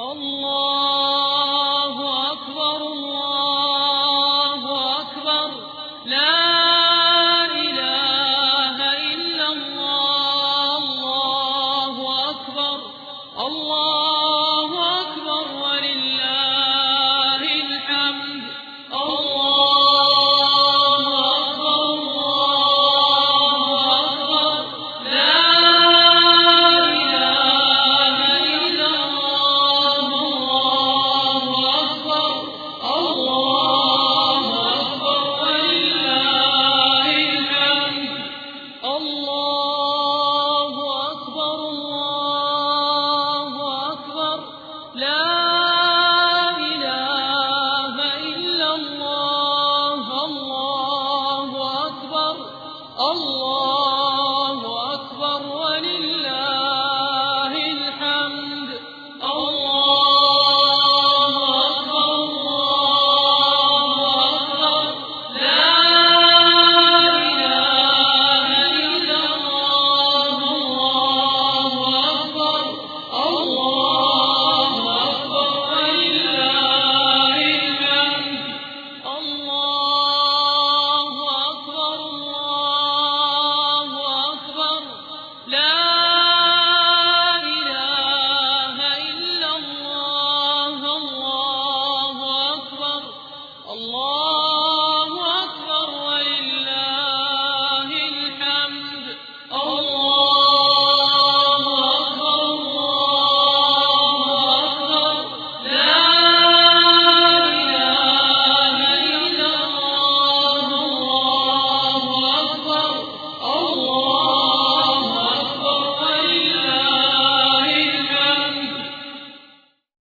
الله الله